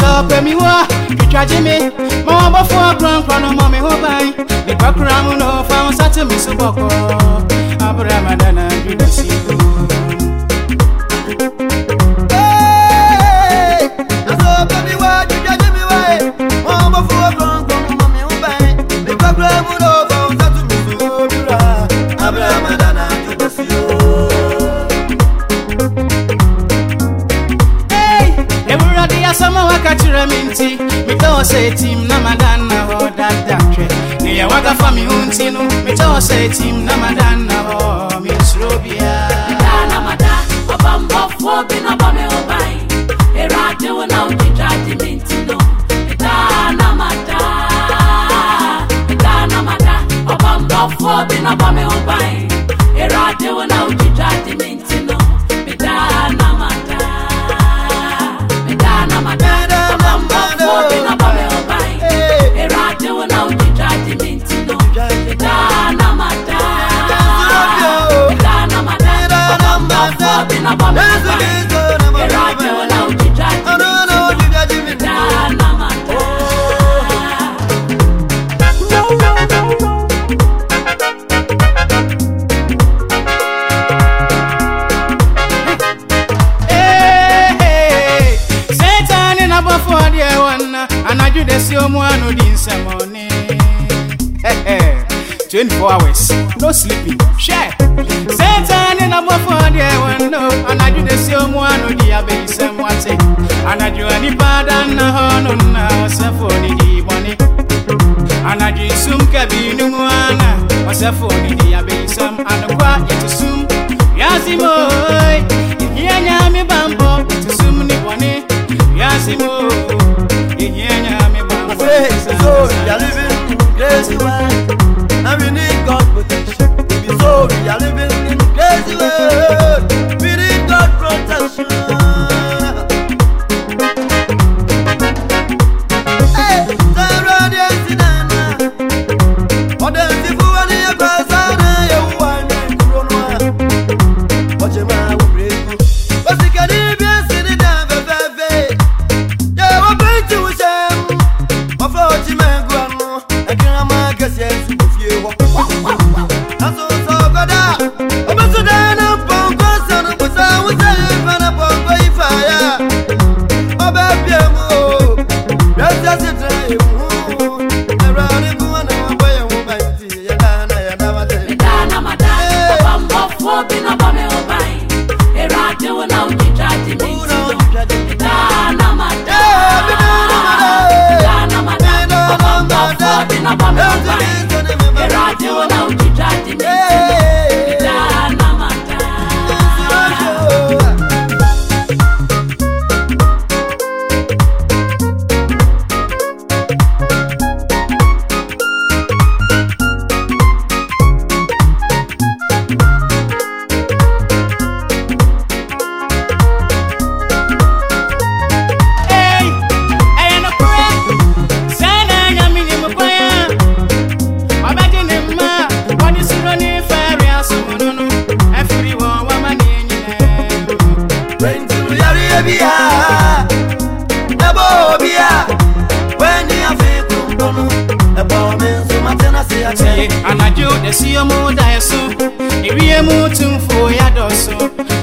sọ pé mi wá ìjà jí mi mo wọ́n bọ́ fún ọgbọ́n kan ọmọ mi ó báyìí ìgbàkúra ń lọ fáwọn sátìmí súnbọ̀ kan. Ewurade asɛm a waka kyerɛ me nti metɛ wɔ sɛ tim na madanna hɔ dada hwɛ neyɛ wagafa me ho nti no metɛ wɔ sɛ tim na madanna hɔ mensuro biaa Danamada, ọbambọfọ bi n'ọbọ mi hụ ban. Èrò àdéhùn náà òjijì àdé mi ntì nù. Danamada, Danamada, ọbambọfọ bi n'ọbọ mi hụ ban. mama. Yes, it is the number one. Right now, now, you try to. Oh, no, no, you 24 hours no sleeping share Satan and I do the same one who dear baby some one say, and I do any pardon, no, no, no, Saphoni, the money. And I do some cabin, one, or Saphoni, the baby some, and a quiet soon. Yazimo, ihe bambo, tusum ni bone. Yazimo, ihe nyame bambo. tie anadwo dɛsi ɔmo dae so. Ewie mu tumfoɔ yɛ dɔ so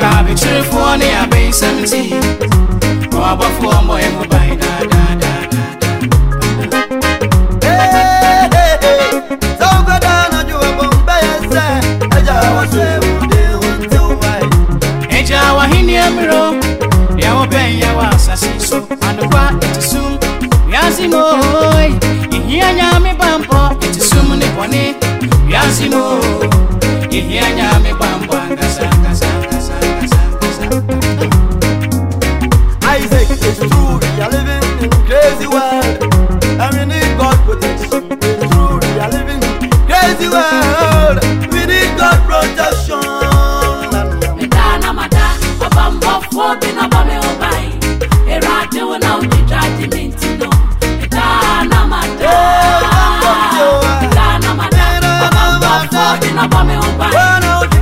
ka abɛkyerɛfoɔ ne abɛnsɛm tie mone byasimo ihianyame Isaac is true, we are living in crazy world. I'm God protect. It's true, we are living in crazy world. We need God protection. Mitana mata, na bame obai. Erate wana ujitrati minti. Wana upa